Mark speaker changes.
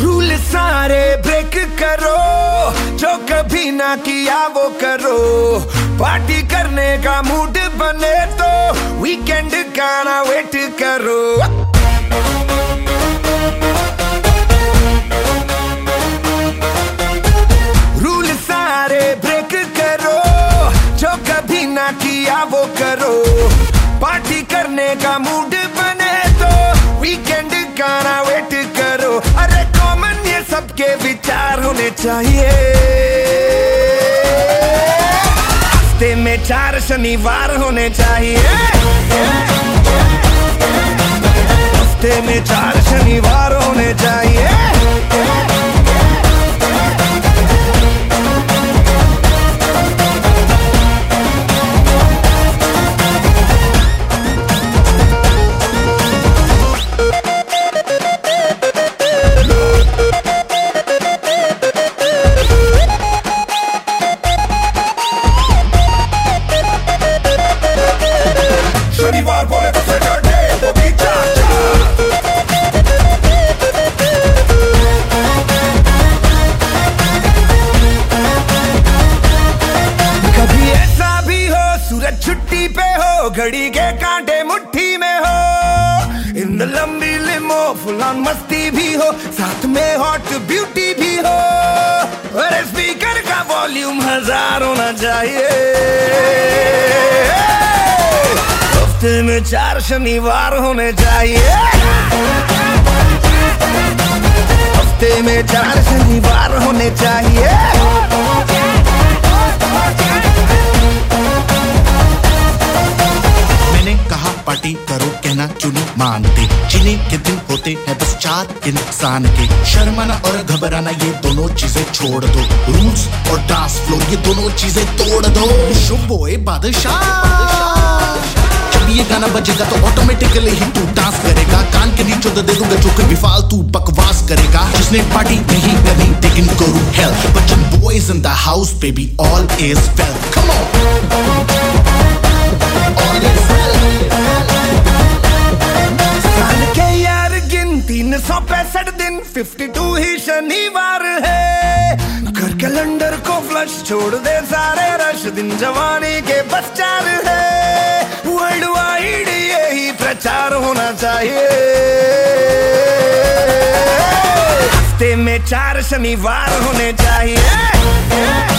Speaker 1: Rule सारे break करो। ना किया वो करो। पार्टी करने का मूड बने तो वीकेंड का ना वेट करो। रूल सारे ब्रेक करो। जो कभी ना किया वो करो। पार्टी करने का मूड बने तो वीकेंड वेट करो। अरे कॉमन ये सबके विचार होने चाहिए। हफ़्ते में चार शनिवार होने चाहिए। हफ़्ते में चार शनिवार होने चाहिए। सूरज पे हो, घड़ी के कांटे मुट्ठी में हो। इन लंबी लिमो, फुलान मस्ती भी हो, साथ में हॉट ब्यूटी भी हो। और स्पीकर का वॉल्यूम हज़ार होना चाहिए हफ़्ते में चार शनिवार होने चाहिए हफ़्ते में चार शनिवार होने चाहिए
Speaker 2: मानते। जिन्हें के दिन होते हैं बस चार इंसान के। शर्माना और घबराना ये दोनों चीज़ें छोड़ दो। रूल्स और डांस फ्लोर ये दोनों चीज़ें तोड़ दो। शुभोए बादशाह। जब ये गाना बजेगा तो ऑटोमेटिकली ही तू डांस करेगा। कान के नीचे तो दे दूँगा जो कभी फालतू बकवास करेगा। जिसने पार्टी नहीं करनी, they can go to hell but your boys in the house, baby, all is
Speaker 1: fifty two ही शनिवार है। घर कैलेंडर को फ्लश छोड़ दे सारे रश दिन जवानी के बस चार है। वर्ल्ड वाइड यही प्रचार होना चाहिए। हफ़्ते में चार शनिवार होने चाहिए।